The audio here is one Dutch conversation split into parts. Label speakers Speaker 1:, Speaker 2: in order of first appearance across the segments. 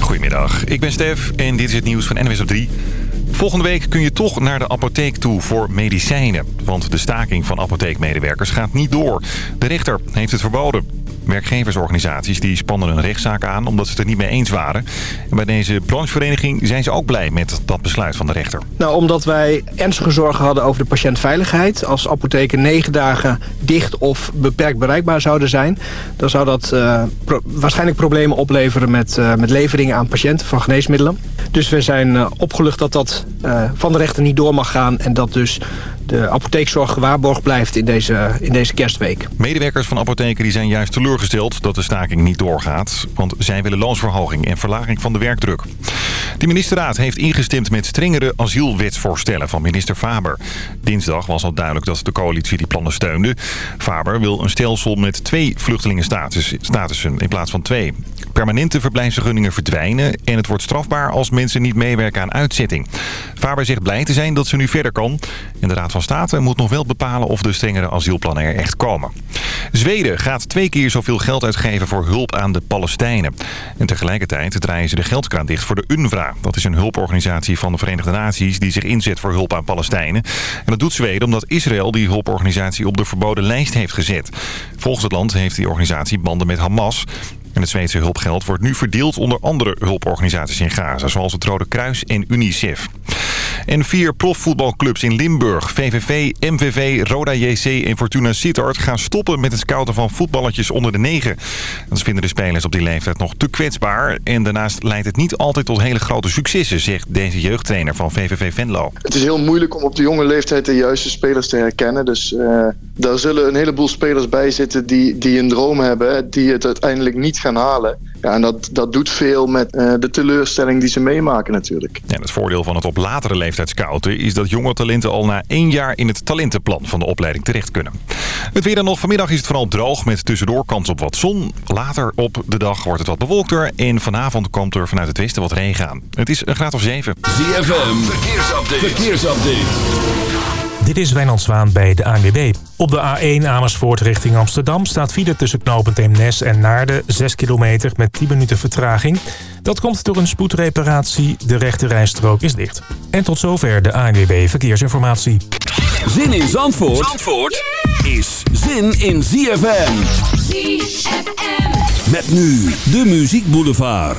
Speaker 1: Goedemiddag, ik ben Stef en dit is het nieuws van NWS op 3. Volgende week kun je toch naar de apotheek toe voor medicijnen. Want de staking van apotheekmedewerkers gaat niet door. De rechter heeft het verboden. Werkgeversorganisaties die spannen een rechtszaak aan omdat ze het er niet mee eens waren. En bij deze branchevereniging zijn ze ook blij met dat besluit van de rechter.
Speaker 2: Nou, omdat wij ernstige zorgen hadden over de patiëntveiligheid. Als apotheken negen dagen dicht of beperkt bereikbaar zouden zijn... dan zou dat pro waarschijnlijk problemen opleveren met, uh, met leveringen aan patiënten van geneesmiddelen. Dus we zijn uh, opgelucht dat dat van de rechter niet door mag gaan... en dat dus de apotheekzorg gewaarborgd blijft in deze, in deze kerstweek.
Speaker 1: Medewerkers van apotheken die zijn juist teleurgesteld dat de staking niet doorgaat. Want zij willen loonsverhoging en verlaging van de werkdruk. De ministerraad heeft ingestemd met strengere asielwetsvoorstellen van minister Faber. Dinsdag was al duidelijk dat de coalitie die plannen steunde. Faber wil een stelsel met twee vluchtelingenstatussen in plaats van twee. Permanente verblijfsvergunningen verdwijnen en het wordt strafbaar als mensen niet meewerken aan uitzetting. Faber zegt blij te zijn dat ze nu verder kan. En de Raad van State moet nog wel bepalen of de strengere asielplannen er echt komen. Zweden gaat twee keer zoveel geld uitgeven voor hulp aan de Palestijnen. En tegelijkertijd draaien ze de geldkraan dicht voor de UNRWA. Dat is een hulporganisatie van de Verenigde Naties die zich inzet voor hulp aan Palestijnen. En dat doet Zweden omdat Israël die hulporganisatie op de verboden lijst heeft gezet. Volgens het land heeft die organisatie banden met Hamas. En het Zweedse hulpgeld wordt nu verdeeld onder andere hulporganisaties in Gaza... zoals het Rode Kruis en UNICEF. En vier profvoetbalclubs in Limburg, VVV, MVV, Roda JC en Fortuna Sittard... gaan stoppen met het scouten van voetballetjes onder de negen. Dat vinden de spelers op die leeftijd nog te kwetsbaar. En daarnaast leidt het niet altijd tot hele grote successen... zegt deze jeugdtrainer van VVV Venlo.
Speaker 3: Het is heel moeilijk om op de jonge leeftijd de juiste spelers te herkennen. Dus uh, daar zullen een heleboel spelers bij zitten die, die een droom hebben... die het uiteindelijk niet gaan halen. Ja, en dat, dat doet veel met uh, de teleurstelling die ze meemaken natuurlijk.
Speaker 1: En het voordeel van het op latere leeftijd scouten... is dat jonge talenten al na één jaar in het talentenplan van de opleiding terecht kunnen. Het weer dan nog. Vanmiddag is het vooral droog met tussendoor kans op wat zon. Later op de dag wordt het wat bewolkter. En vanavond komt er vanuit het westen wat regen aan. Het is een graad of 7.
Speaker 4: ZFM, verkeersupdate. verkeersupdate.
Speaker 5: Dit is Wijnand Zwaan bij de ANWB. Op de A1 Amersfoort richting Amsterdam staat file tussen knooppunt Eemnes en Naarden 6 kilometer met 10 minuten vertraging. Dat komt door een spoedreparatie. De rechte rijstrook is dicht. En tot zover de ANWB Verkeersinformatie.
Speaker 4: Zin in Zandvoort, Zandvoort is zin in ZFM.
Speaker 6: ZFM.
Speaker 4: Met nu de Muziek Boulevard.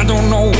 Speaker 7: I
Speaker 8: don't know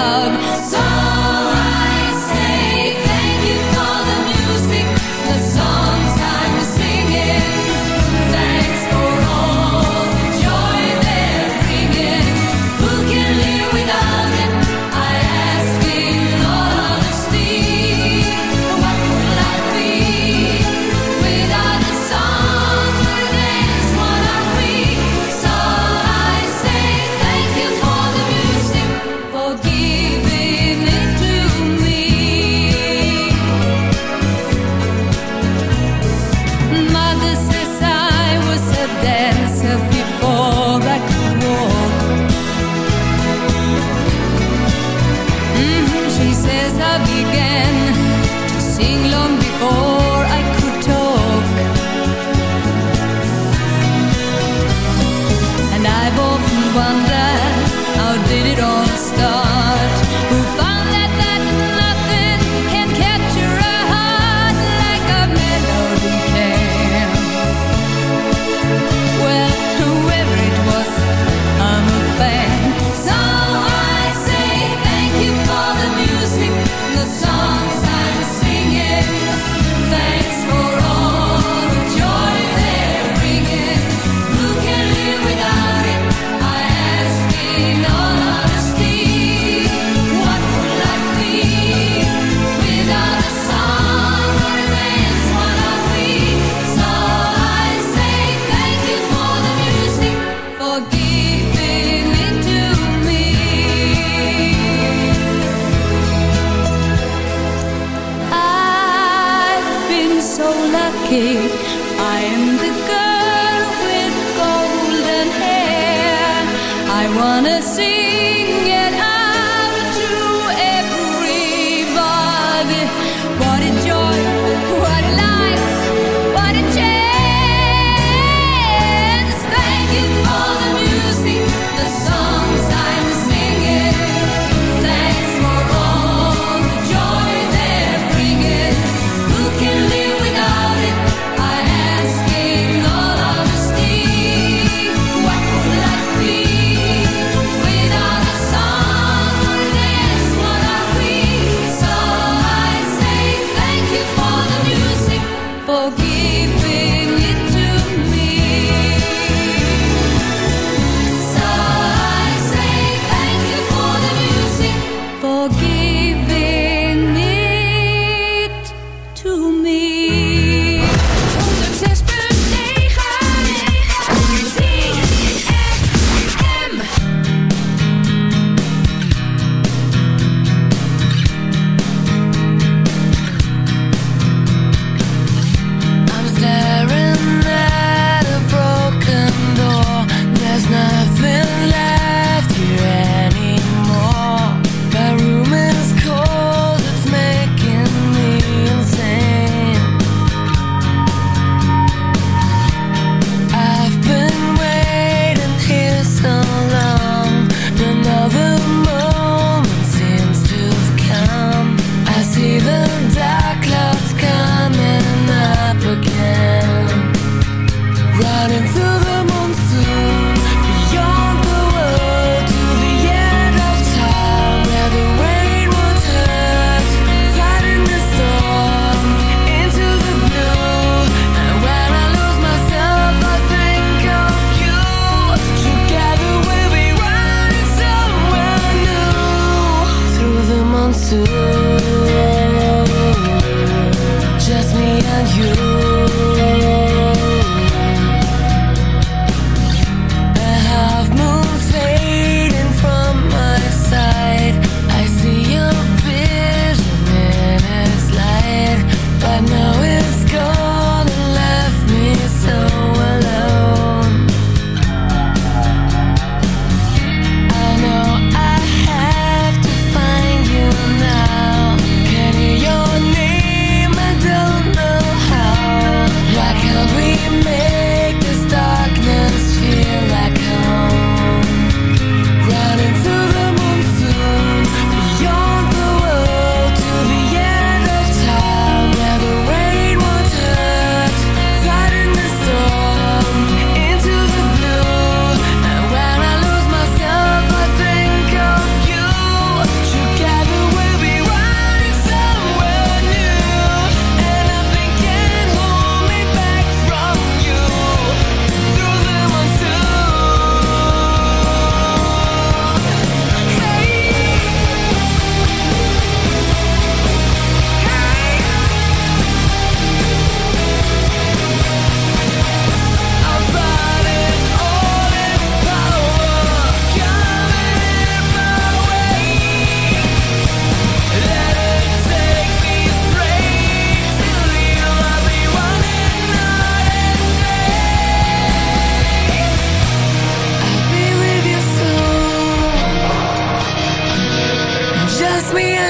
Speaker 6: sim.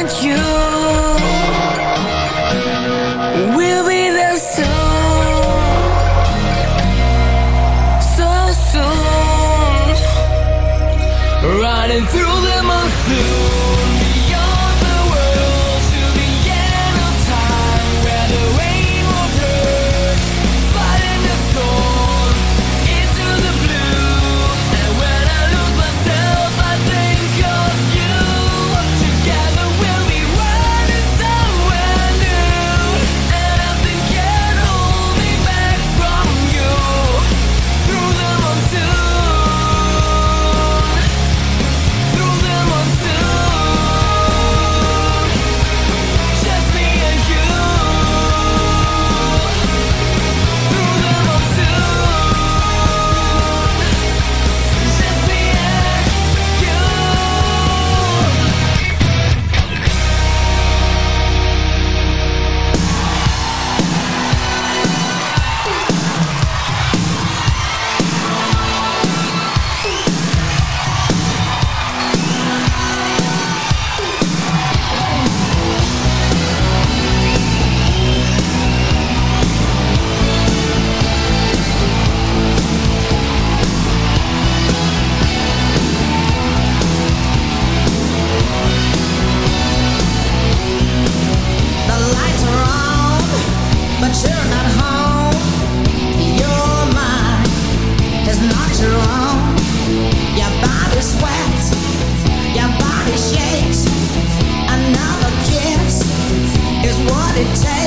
Speaker 6: want you. It
Speaker 9: takes.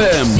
Speaker 4: ZFM.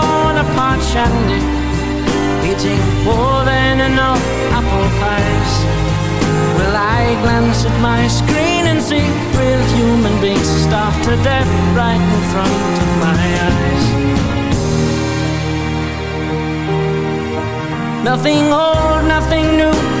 Speaker 10: Bonaparte shandy, eating more than enough apple pies, will I glance at my screen and see real human beings starved to death right in front of my eyes? Nothing old, nothing new,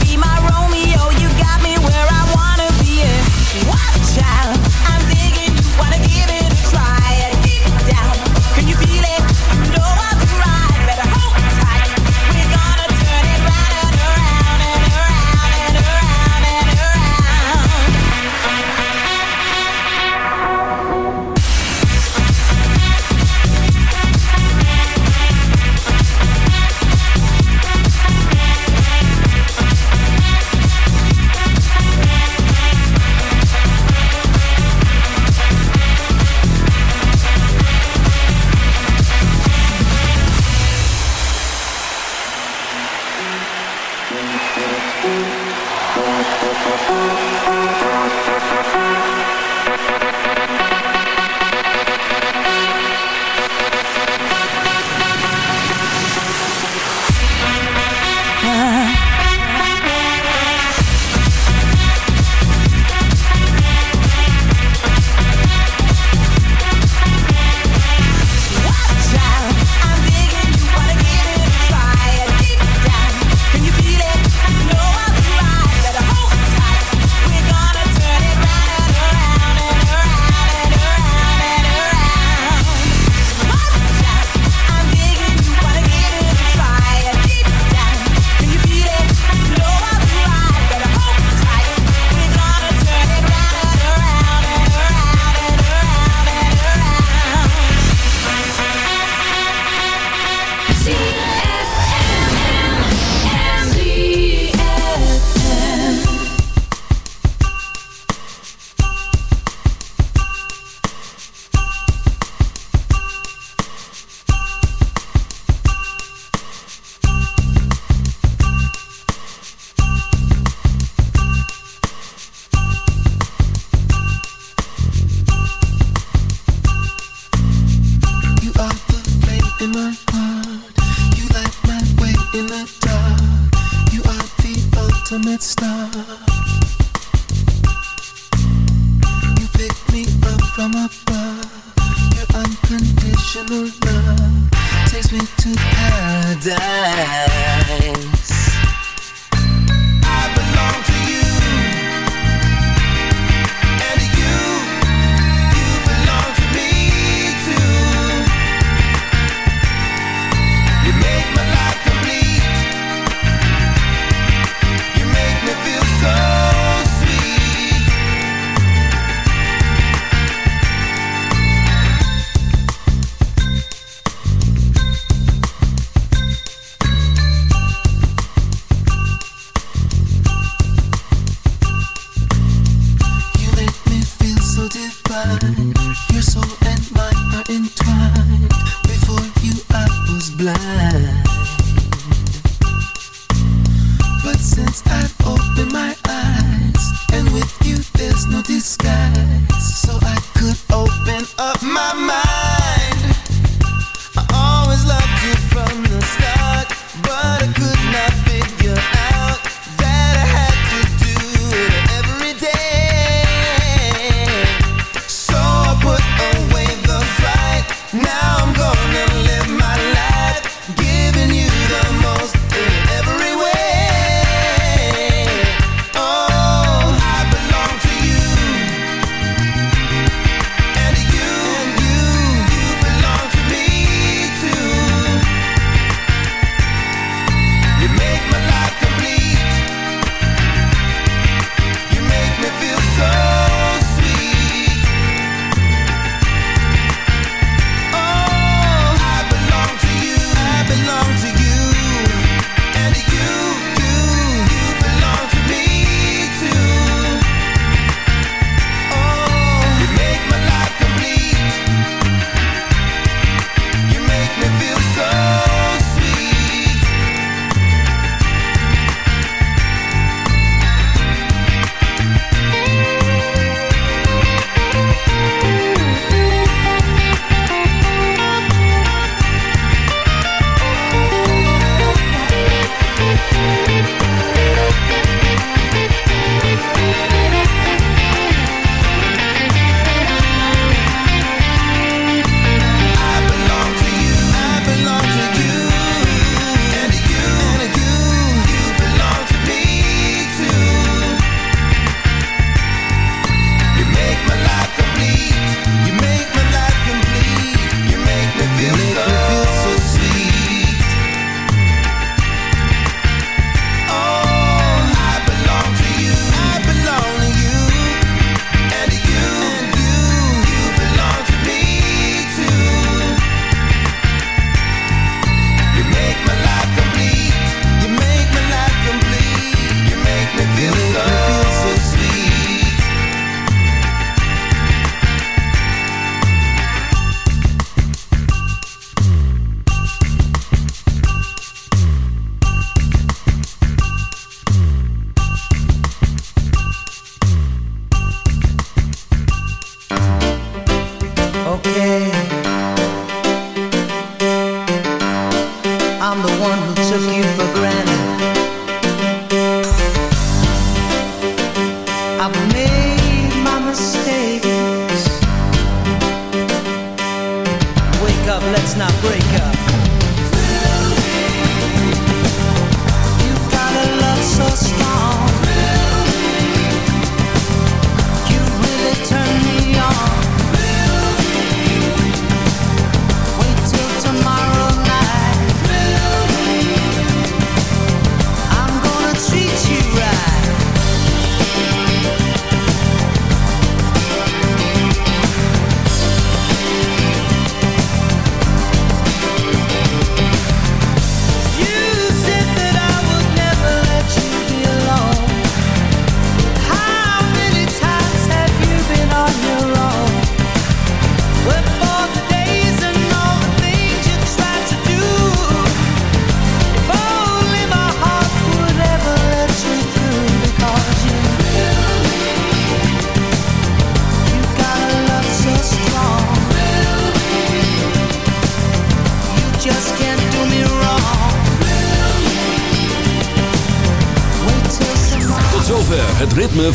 Speaker 11: Be my
Speaker 9: Romeo.